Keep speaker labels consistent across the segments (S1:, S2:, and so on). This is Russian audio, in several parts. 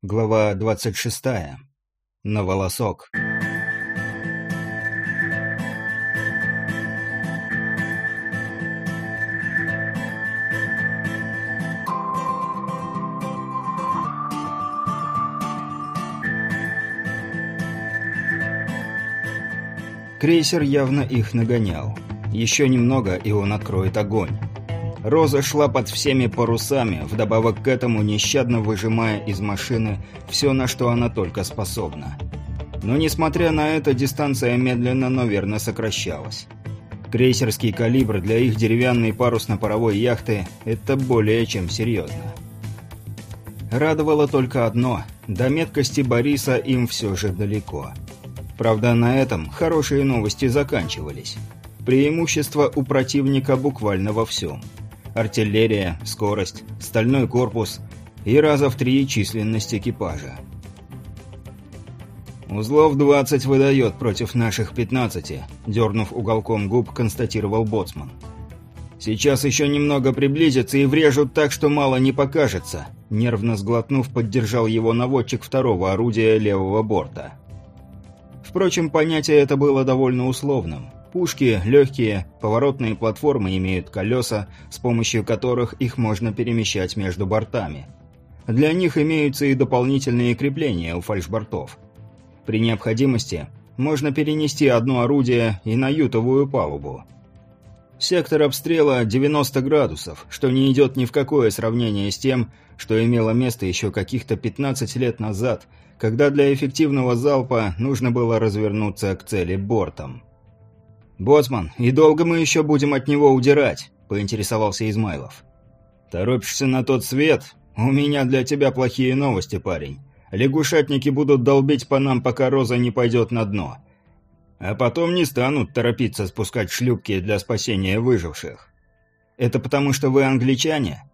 S1: Глава 26. На волосок. Крейсер явно их нагонял. Еще немного, и он откроет огонь. Роза шла под всеми парусами, вдобавок к этому нещадно выжимая из машины все, на что она только способна. Но несмотря на это, дистанция медленно, но верно сокращалась. Крейсерский калибр для их деревянной парусно-паровой яхты – это более чем серьезно. Радовало только одно – до меткости Бориса им все же далеко. Правда, на этом хорошие новости заканчивались. Преимущество у противника буквально во всем – артиллерия, скорость, стальной корпус и раза в три численность экипажа. «Узлов 20 выдает против наших 15», — дернув уголком губ, констатировал Боцман. «Сейчас еще немного приблизятся и врежут так, что мало не покажется», — нервно сглотнув, поддержал его наводчик второго орудия левого борта. Впрочем, понятие это было довольно условным. Пушки легкие, поворотные платформы имеют колеса, с помощью которых их можно перемещать между бортами. Для них имеются и дополнительные крепления у фальшбортов. При необходимости можно перенести одно орудие и на ютовую палубу. Сектор обстрела 90 градусов, что не идет ни в какое сравнение с тем, что имело место еще каких-то 15 лет назад, когда для эффективного залпа нужно было развернуться к цели бортом. «Боцман, и долго мы еще будем от него удирать?» – поинтересовался Измайлов. «Торопишься на тот свет? У меня для тебя плохие новости, парень. Лягушатники будут долбить по нам, пока Роза не пойдет на дно. А потом не станут торопиться спускать шлюпки для спасения выживших. Это потому, что вы англичане?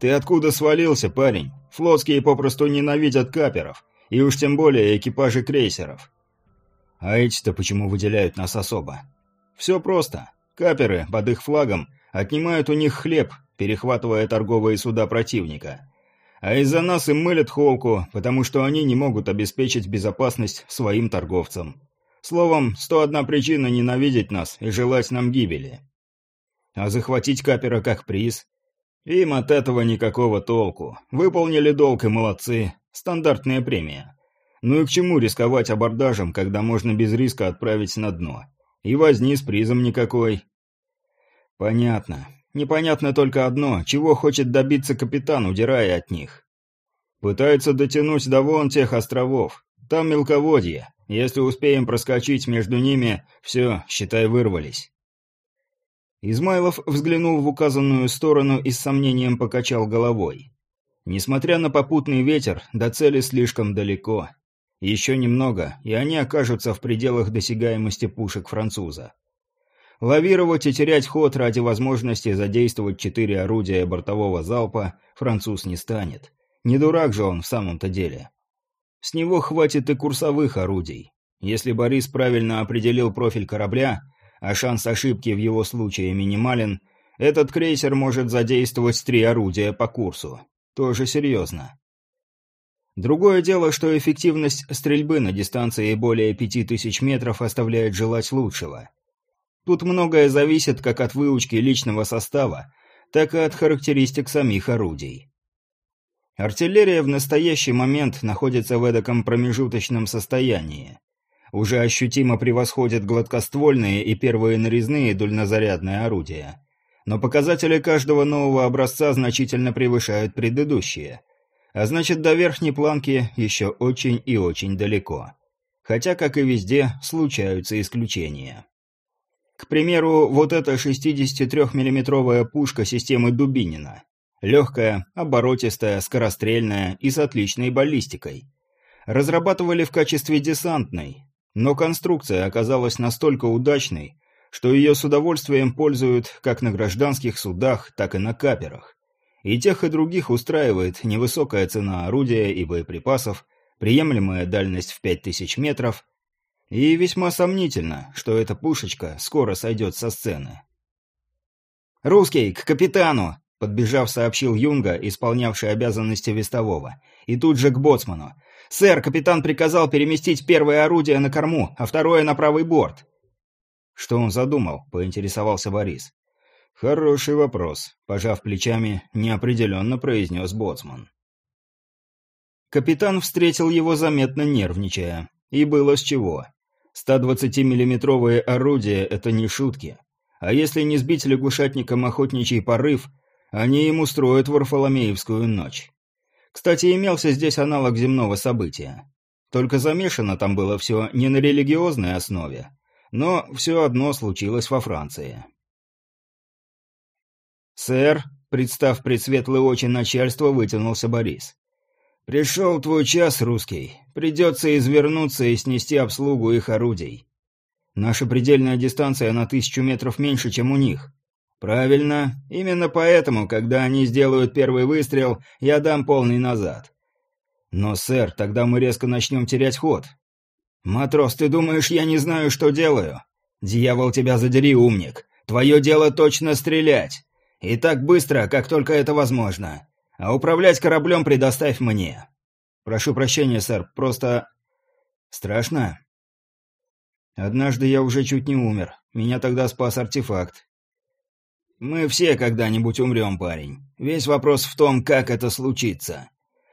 S1: Ты откуда свалился, парень? Флотские попросту ненавидят каперов, и уж тем более экипажи крейсеров. А эти-то почему выделяют нас особо? Все просто. Каперы под их флагом отнимают у них хлеб, перехватывая торговые суда противника. А из-за нас им мылят холку, потому что они не могут обеспечить безопасность своим торговцам. Словом, 101 причина ненавидеть нас и желать нам гибели. А захватить капера как приз? Им от этого никакого толку. Выполнили долг и молодцы. Стандартная премия. Ну и к чему рисковать абордажем, когда можно без риска отправить на дно? И возни с призом никакой. Понятно. Непонятно только одно, чего хочет добиться капитан, удирая от них. Пытается дотянуть до вон тех островов. Там мелководье. Если успеем проскочить между ними, все, считай, вырвались. Измайлов взглянул в указанную сторону и с сомнением покачал головой. Несмотря на попутный ветер, до цели слишком далеко. Еще немного, и они окажутся в пределах досягаемости пушек француза. Лавировать и терять ход ради возможности задействовать четыре орудия бортового залпа француз не станет. Не дурак же он в самом-то деле. С него хватит и курсовых орудий. Если Борис правильно определил профиль корабля, а шанс ошибки в его случае минимален, этот крейсер может задействовать три орудия по курсу. Тоже серьезно. Другое дело, что эффективность стрельбы на дистанции более 5000 метров оставляет желать лучшего. Тут многое зависит как от выучки личного состава, так и от характеристик самих орудий. Артиллерия в настоящий момент находится в эдаком промежуточном состоянии. Уже ощутимо превосходят гладкоствольные и первые нарезные дульнозарядные орудия. Но показатели каждого нового образца значительно превышают предыдущие – а значит, до верхней планки еще очень и очень далеко. Хотя, как и везде, случаются исключения. К примеру, вот эта 63 миллиметровая пушка системы Дубинина. Легкая, оборотистая, скорострельная и с отличной баллистикой. Разрабатывали в качестве десантной, но конструкция оказалась настолько удачной, что ее с удовольствием пользуют как на гражданских судах, так и на каперах. И тех, и других устраивает невысокая цена орудия и боеприпасов, приемлемая дальность в 5000 метров, и весьма сомнительно, что эта пушечка скоро сойдет со сцены. «Русский, к капитану!» подбежав, сообщил Юнга, исполнявший обязанности вестового. И тут же к боцману. «Сэр, капитан приказал переместить первое орудие на корму, а второе на правый борт». «Что он задумал?» — поинтересовался Борис. «Хороший вопрос», — пожав плечами, неопределенно произнес боцман. Капитан встретил его заметно нервничая. И было с чего. 120-миллиметровые орудия — это не шутки. А если не сбить лягушатником охотничий порыв, они им устроят Варфоломеевскую ночь. Кстати, имелся здесь аналог земного события. Только замешано там было все не на религиозной основе, но все одно случилось во Франции. «Сэр», — представ пред светлые очи начальства, вытянулся Борис. «Пришел твой час, русский. Придется извернуться и снести обслугу их орудий. Наша предельная дистанция на тысячу метров меньше, чем у них. Правильно. Именно поэтому, когда они сделают первый выстрел, я дам полный назад. Но, сэр, тогда мы резко начнем терять ход. Матрос, ты думаешь, я не знаю, что делаю? Дьявол тебя задери, умник. Твое дело точно стрелять. И так быстро, как только это возможно. А управлять кораблем предоставь мне. Прошу прощения, сэр, просто... Страшно? Однажды я уже чуть не умер. Меня тогда спас артефакт. Мы все когда-нибудь умрем, парень. Весь вопрос в том, как это случится.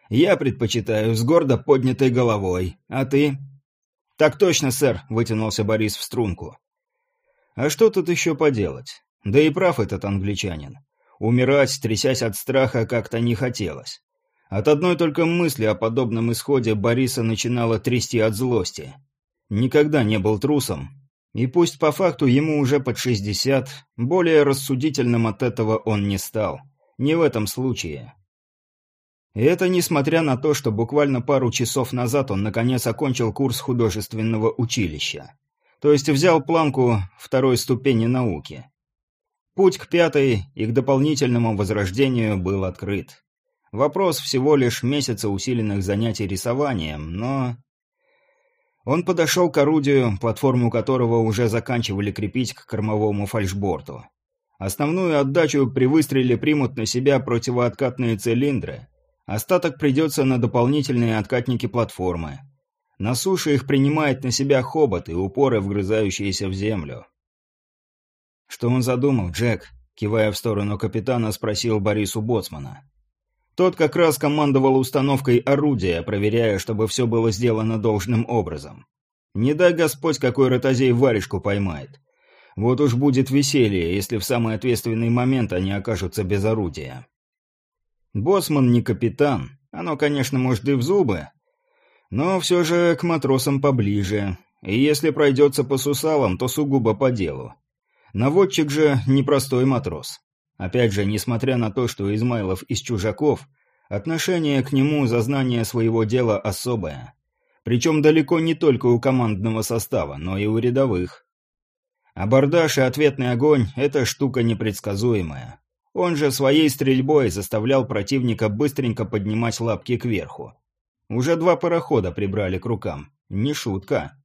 S1: Я предпочитаю с гордо поднятой головой. А ты? Так точно, сэр, вытянулся Борис в струнку. А что тут еще поделать? Да и прав этот англичанин. Умирать, трясясь от страха, как-то не хотелось. От одной только мысли о подобном исходе Бориса начинало трясти от злости. Никогда не был трусом. И пусть по факту ему уже под 60, более рассудительным от этого он не стал. Не в этом случае. И это несмотря на то, что буквально пару часов назад он наконец окончил курс художественного училища. То есть взял планку второй ступени науки. Путь к пятой и к дополнительному возрождению был открыт. Вопрос всего лишь месяца усиленных занятий рисованием, но... Он подошел к орудию, платформу которого уже заканчивали крепить к кормовому фальшборту. Основную отдачу при выстреле примут на себя противооткатные цилиндры. Остаток придется на дополнительные откатники платформы. На суше их принимает на себя хобот и упоры, вгрызающиеся в землю. «Что он задумал, Джек?» – кивая в сторону капитана, спросил Борису Боцмана. Тот как раз командовал установкой орудия, проверяя, чтобы все было сделано должным образом. Не дай Господь, какой ротозей варежку поймает. Вот уж будет веселье, если в самый ответственный момент они окажутся без орудия. Боцман не капитан. Оно, конечно, может и в зубы. Но все же к матросам поближе. И если пройдется по сусалам, то сугубо по делу. Наводчик же непростой матрос. Опять же, несмотря на то, что Измайлов из чужаков, отношение к нему за знание своего дела особое. Причем далеко не только у командного состава, но и у рядовых. Абордаж и ответный огонь – это штука непредсказуемая. Он же своей стрельбой заставлял противника быстренько поднимать лапки кверху. Уже два парохода прибрали к рукам. Не шутка.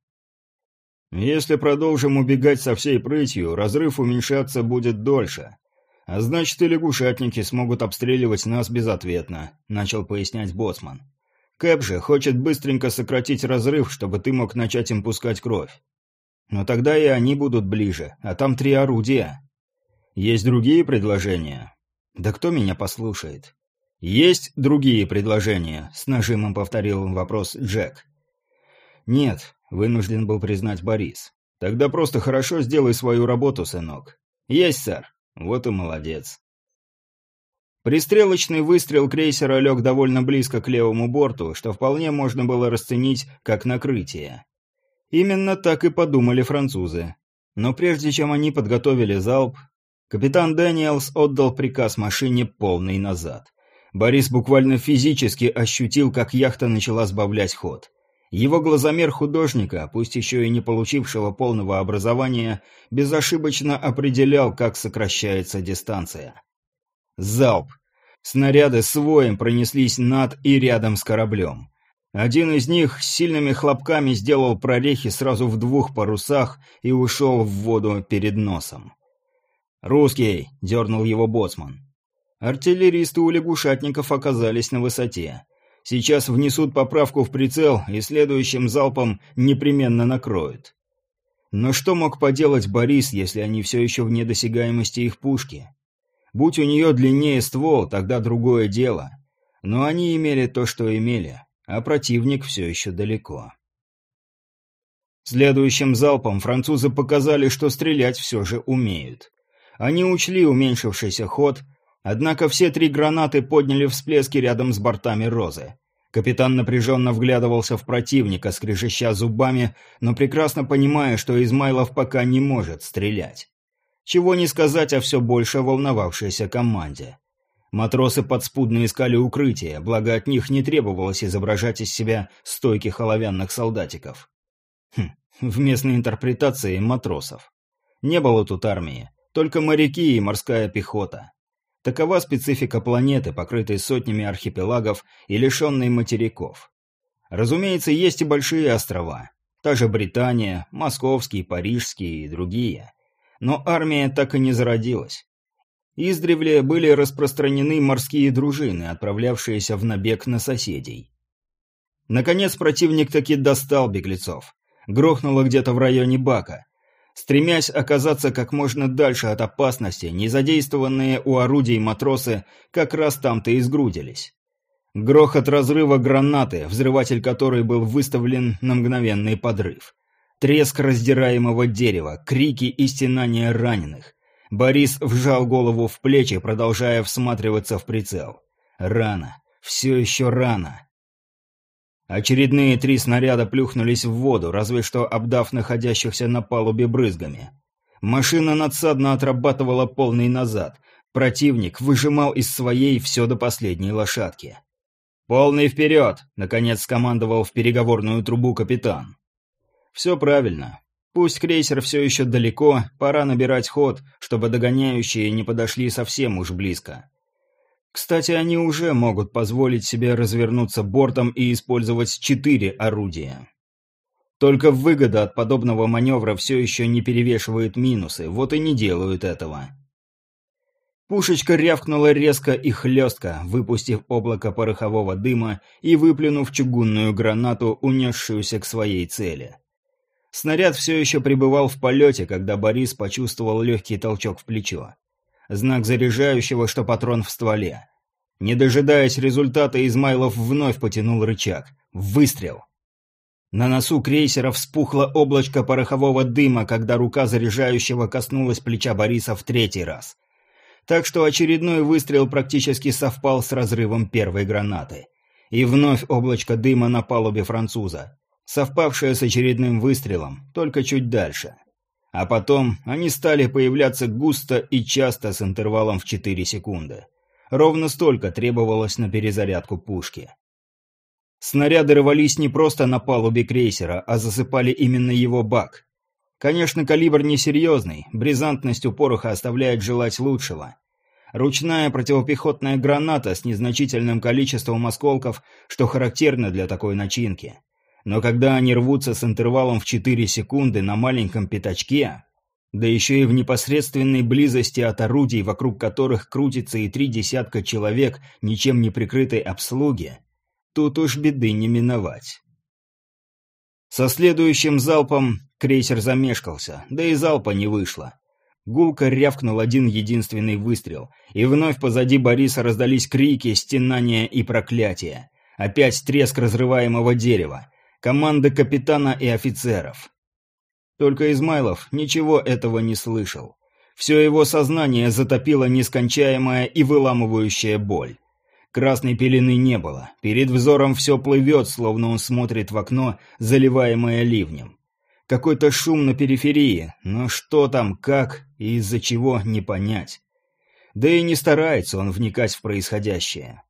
S1: Если продолжим убегать со всей прытью, разрыв уменьшаться будет дольше. А значит, и лягушатники смогут обстреливать нас безответно», — начал пояснять Боцман. «Кэп же хочет быстренько сократить разрыв, чтобы ты мог начать им пускать кровь. Но тогда и они будут ближе, а там три орудия. Есть другие предложения?» «Да кто меня послушает?» «Есть другие предложения», — с нажимом повторил вопрос Джек. «Нет, вынужден был признать Борис. «Тогда просто хорошо сделай свою работу, сынок». «Есть, сэр». «Вот и молодец». Пристрелочный выстрел крейсера лег довольно близко к левому борту, что вполне можно было расценить как накрытие. Именно так и подумали французы. Но прежде чем они подготовили залп, капитан Дэниелс отдал приказ машине полный назад. Борис буквально физически ощутил, как яхта начала сбавлять ход. Его глазомер художника, пусть еще и не получившего полного образования, безошибочно определял, как сокращается дистанция. Залп. Снаряды с воем пронеслись над и рядом с кораблем. Один из них с сильными хлопками сделал прорехи сразу в двух парусах и ушел в воду перед носом. «Русский!» — дернул его боцман. Артиллеристы у лягушатников оказались на высоте. Сейчас внесут поправку в прицел и следующим залпом непременно накроют. Но что мог поделать Борис, если они все еще в недосягаемости их пушки? Будь у нее длиннее ствол, тогда другое дело. Но они имели то, что имели, а противник все еще далеко. Следующим залпом французы показали, что стрелять все же умеют. Они учли уменьшившийся ход, однако все три гранаты подняли всплески рядом с бортами «Розы». Капитан напряженно вглядывался в противника, скрежеща зубами, но прекрасно понимая, что Измайлов пока не может стрелять. Чего не сказать о все больше волновавшейся команде. Матросы подспудно искали укрытие, благо от них не требовалось изображать из себя стойких оловянных солдатиков. Хм, в местной интерпретации матросов. Не было тут армии, только моряки и морская пехота. Такова специфика планеты, покрытой сотнями архипелагов и лишенной материков. Разумеется, есть и большие острова. Та же Британия, Московский, Парижский и другие. Но армия так и не зародилась. Издревле были распространены морские дружины, отправлявшиеся в набег на соседей. Наконец противник таки достал беглецов. Грохнуло где-то в районе бака. Стремясь оказаться как можно дальше от опасности, незадействованные у орудий матросы как раз там-то и сгрудились. Грохот разрыва гранаты, взрыватель которой был выставлен на мгновенный подрыв. Треск раздираемого дерева, крики и стенания раненых. Борис вжал голову в плечи, продолжая всматриваться в прицел. Рано. Все еще рано. Очередные три снаряда плюхнулись в воду, разве что обдав находящихся на палубе брызгами. Машина надсадно отрабатывала полный назад. Противник выжимал из своей все до последней лошадки. «Полный вперед!» — наконец скомандовал в переговорную трубу капитан. «Все правильно. Пусть крейсер все еще далеко, пора набирать ход, чтобы догоняющие не подошли совсем уж близко. Кстати, они уже могут позволить себе развернуться бортом и использовать четыре орудия. Только выгода от подобного маневра все еще не перевешивает минусы, вот и не делают этого. Пушечка рявкнула резко и хлестко, выпустив облако порохового дыма и выплюнув чугунную гранату, унесшуюся к своей цели. Снаряд все еще пребывал в полете, когда Борис почувствовал легкий толчок в плечо. Знак заряжающего, что патрон в стволе. Не дожидаясь результата, Измайлов вновь потянул рычаг. Выстрел. На носу крейсера вспухло облачко порохового дыма, когда рука заряжающего коснулась плеча Бориса в третий раз. Так что очередной выстрел практически совпал с разрывом первой гранаты. И вновь облачко дыма на палубе француза совпавшая с очередным выстрелом, только чуть дальше. А потом они стали появляться густо и часто с интервалом в 4 секунды. Ровно столько требовалось на перезарядку пушки. Снаряды рвались не просто на палубе крейсера, а засыпали именно его бак. Конечно, калибр несерьезный, бризантность у пороха оставляет желать лучшего. Ручная противопехотная граната с незначительным количеством осколков, что характерно для такой начинки – но когда они рвутся с интервалом в 4 секунды на маленьком пятачке, да еще и в непосредственной близости от орудий, вокруг которых крутится и три десятка человек ничем не прикрытой обслуги, тут уж беды не миновать. Со следующим залпом крейсер замешкался, да и залпа не вышло. Гулко рявкнул один единственный выстрел, и вновь позади Бориса раздались крики, стенания и проклятия. Опять треск разрываемого дерева команда капитана и офицеров. Только Измайлов ничего этого не слышал. Все его сознание затопило нескончаемая и выламывающая боль. Красной пелены не было. Перед взором все плывет, словно он смотрит в окно, заливаемое ливнем. Какой-то шум на периферии, но что там, как и из-за чего не понять. Да и не старается он вникать в происходящее.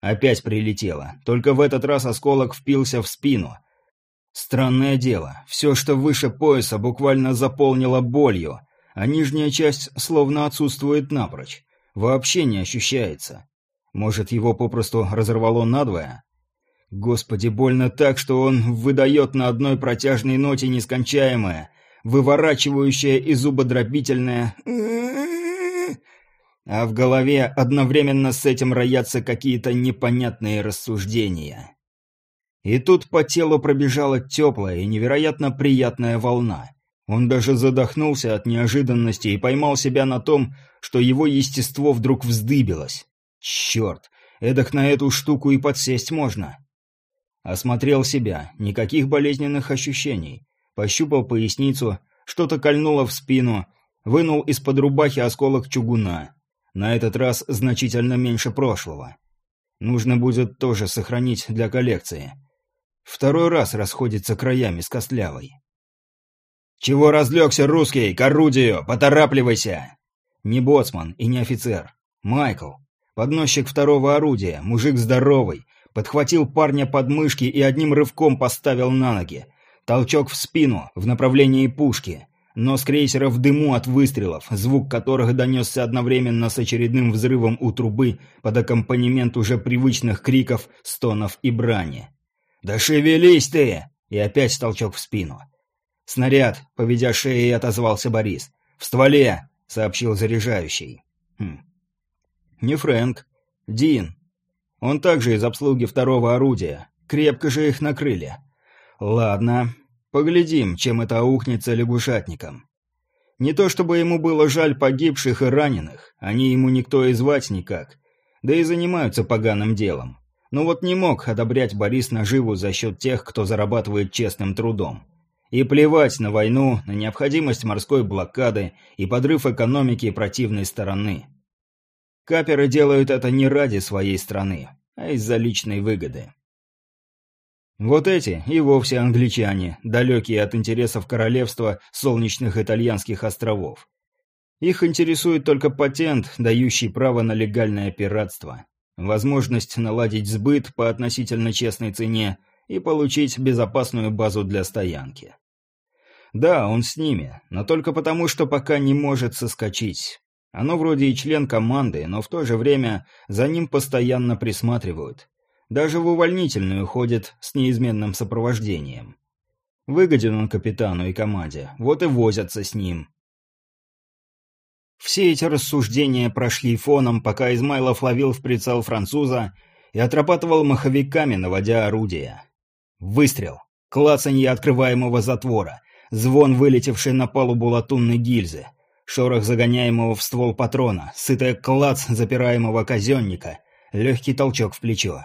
S1: Опять прилетело, только в этот раз осколок впился в спину. Странное дело, все, что выше пояса, буквально заполнило болью, а нижняя часть словно отсутствует напрочь. Вообще не ощущается. Может, его попросту разорвало надвое? Господи, больно так, что он выдает на одной протяжной ноте нескончаемое, выворачивающее и зубодробительное а в голове одновременно с этим роятся какие-то непонятные рассуждения. И тут по телу пробежала теплая и невероятно приятная волна. Он даже задохнулся от неожиданности и поймал себя на том, что его естество вдруг вздыбилось. Черт, эдак на эту штуку и подсесть можно. Осмотрел себя, никаких болезненных ощущений. Пощупал поясницу, что-то кольнуло в спину, вынул из-под рубахи осколок чугуна. На этот раз значительно меньше прошлого. Нужно будет тоже сохранить для коллекции. Второй раз расходится краями с костлявой. «Чего разлегся, русский? К орудию! Поторапливайся!» Не боцман и не офицер. Майкл. Подносчик второго орудия, мужик здоровый. Подхватил парня под мышки и одним рывком поставил на ноги. Толчок в спину, в направлении пушки. Нос крейсера в дыму от выстрелов, звук которых донесся одновременно с очередным взрывом у трубы под аккомпанемент уже привычных криков, стонов и брани. «Да шевелись ты!» И опять толчок в спину. «Снаряд!» — поведя шеей, отозвался Борис. «В стволе!» — сообщил заряжающий. «Хм. Не Фрэнк. Дин. Он также из обслуги второго орудия. Крепко же их накрыли. Ладно. Поглядим, чем это аукнется лягушатником. Не то чтобы ему было жаль погибших и раненых, они ему никто и звать никак, да и занимаются поганым делом. Но вот не мог одобрять Борис наживу за счет тех, кто зарабатывает честным трудом. И плевать на войну, на необходимость морской блокады и подрыв экономики противной стороны. Каперы делают это не ради своей страны, а из-за личной выгоды. Вот эти и вовсе англичане, далекие от интересов королевства солнечных итальянских островов. Их интересует только патент, дающий право на легальное пиратство возможность наладить сбыт по относительно честной цене и получить безопасную базу для стоянки. Да, он с ними, но только потому, что пока не может соскочить. Оно вроде и член команды, но в то же время за ним постоянно присматривают. Даже в увольнительную ходит с неизменным сопровождением. Выгоден он капитану и команде, вот и возятся с ним. Все эти рассуждения прошли фоном, пока Измайлов ловил в прицел француза и отрабатывал маховиками, наводя орудие. Выстрел. Клацанье открываемого затвора. Звон, вылетевший на палубу латунной гильзы. Шорох загоняемого в ствол патрона. Сытая клац запираемого казенника. Легкий толчок в плечо.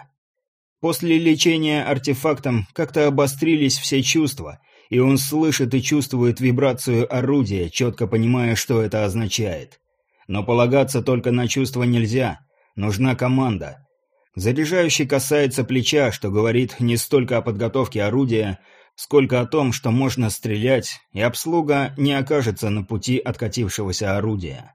S1: После лечения артефактом как-то обострились все чувства, и он слышит и чувствует вибрацию орудия, четко понимая, что это означает. Но полагаться только на чувства нельзя, нужна команда. Заряжающий касается плеча, что говорит не столько о подготовке орудия, сколько о том, что можно стрелять, и обслуга не окажется на пути откатившегося орудия.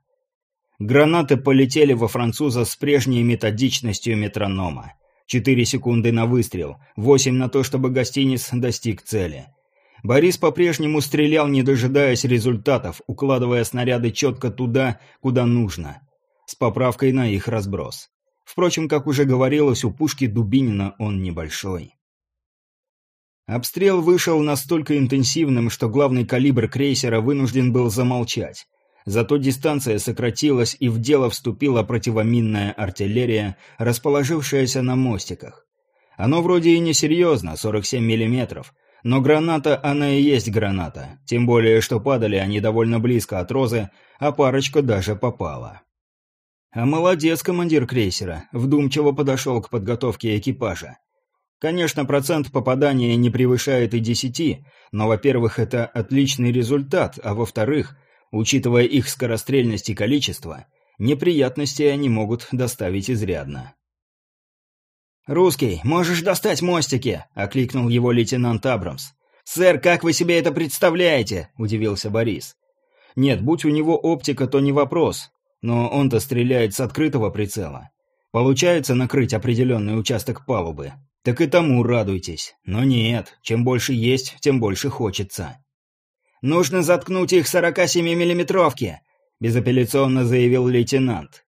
S1: Гранаты полетели во француза с прежней методичностью метронома. Четыре секунды на выстрел, восемь на то, чтобы гостиниц достиг цели. Борис по-прежнему стрелял, не дожидаясь результатов, укладывая снаряды четко туда, куда нужно, с поправкой на их разброс. Впрочем, как уже говорилось, у пушки Дубинина он небольшой. Обстрел вышел настолько интенсивным, что главный калибр крейсера вынужден был замолчать. Зато дистанция сократилась, и в дело вступила противоминная артиллерия, расположившаяся на мостиках. Оно вроде и не серьезно, 47 миллиметров, но граната она и есть граната, тем более, что падали они довольно близко от розы, а парочка даже попала. А молодец командир крейсера, вдумчиво подошел к подготовке экипажа. Конечно, процент попадания не превышает и десяти, но, во-первых, это отличный результат, а во-вторых, учитывая их скорострельность и количество, неприятностей они могут доставить изрядно. «Русский, можешь достать мостики!» — окликнул его лейтенант Абрамс. «Сэр, как вы себе это представляете?» — удивился Борис. «Нет, будь у него оптика, то не вопрос. Но он-то стреляет с открытого прицела. Получается накрыть определенный участок палубы. Так и тому радуйтесь. Но нет, чем больше есть, тем больше хочется». «Нужно заткнуть их 47-миллиметровки!» — безапелляционно заявил лейтенант.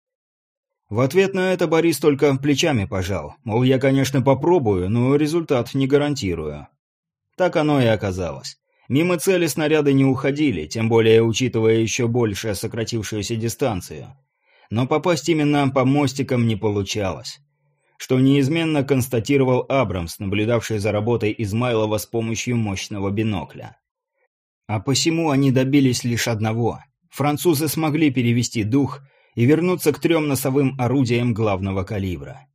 S1: В ответ на это Борис только плечами пожал. Мол, я, конечно, попробую, но результат не гарантирую. Так оно и оказалось. Мимо цели снаряды не уходили, тем более учитывая еще больше сократившуюся дистанцию. но попасть именно по мостикам не получалось. Что неизменно констатировал Абрамс, наблюдавший за работой Измайлова с помощью мощного бинокля. А посему они добились лишь одного. Французы смогли перевести дух и вернуться к трем носовым орудиям главного калибра.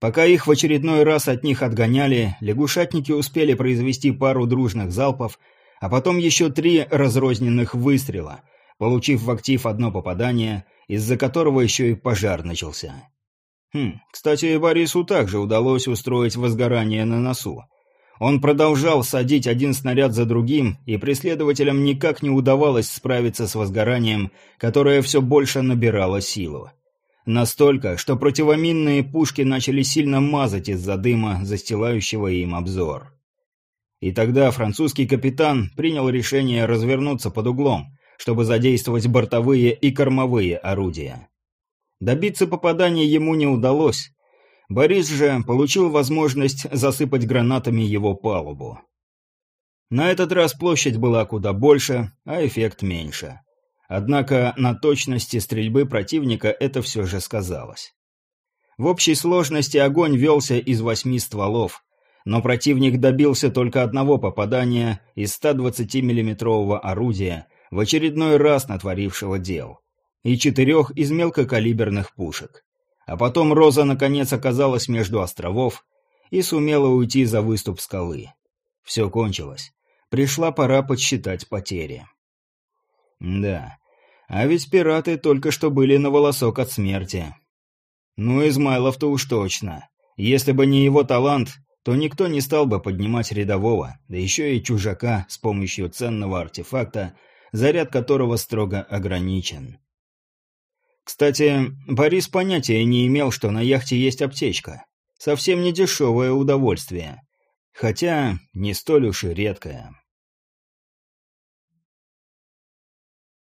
S1: Пока их в очередной раз от них отгоняли, лягушатники успели произвести пару дружных залпов, а потом еще три разрозненных выстрела, получив в актив одно попадание, из-за которого еще и пожар начался. Хм, кстати, Борису также удалось устроить возгорание на носу. Он продолжал садить один снаряд за другим, и преследователям никак не удавалось справиться с возгоранием, которое все больше набирало силу. Настолько, что противоминные пушки начали сильно мазать из-за дыма, застилающего им обзор. И тогда французский капитан принял решение развернуться под углом, чтобы задействовать бортовые и кормовые орудия. Добиться попадания ему не удалось. Борис же получил возможность засыпать гранатами его палубу. На этот раз площадь была куда больше, а эффект меньше. Однако на точности стрельбы противника это все же сказалось. В общей сложности огонь велся из восьми стволов, но противник добился только одного попадания из 120 миллиметрового орудия, в очередной раз натворившего дел, и четырех из мелкокалиберных пушек. А потом Роза наконец оказалась между островов и сумела уйти за выступ скалы. Все кончилось. Пришла пора подсчитать потери. Да, а ведь пираты только что были на волосок от смерти. Ну, Измайлов-то уж точно. Если бы не его талант, то никто не стал бы поднимать рядового, да еще и чужака с помощью ценного артефакта, заряд которого строго ограничен. Кстати, Борис понятия не имел, что на яхте есть аптечка. Совсем не дешевое удовольствие. Хотя не столь уж и редкое.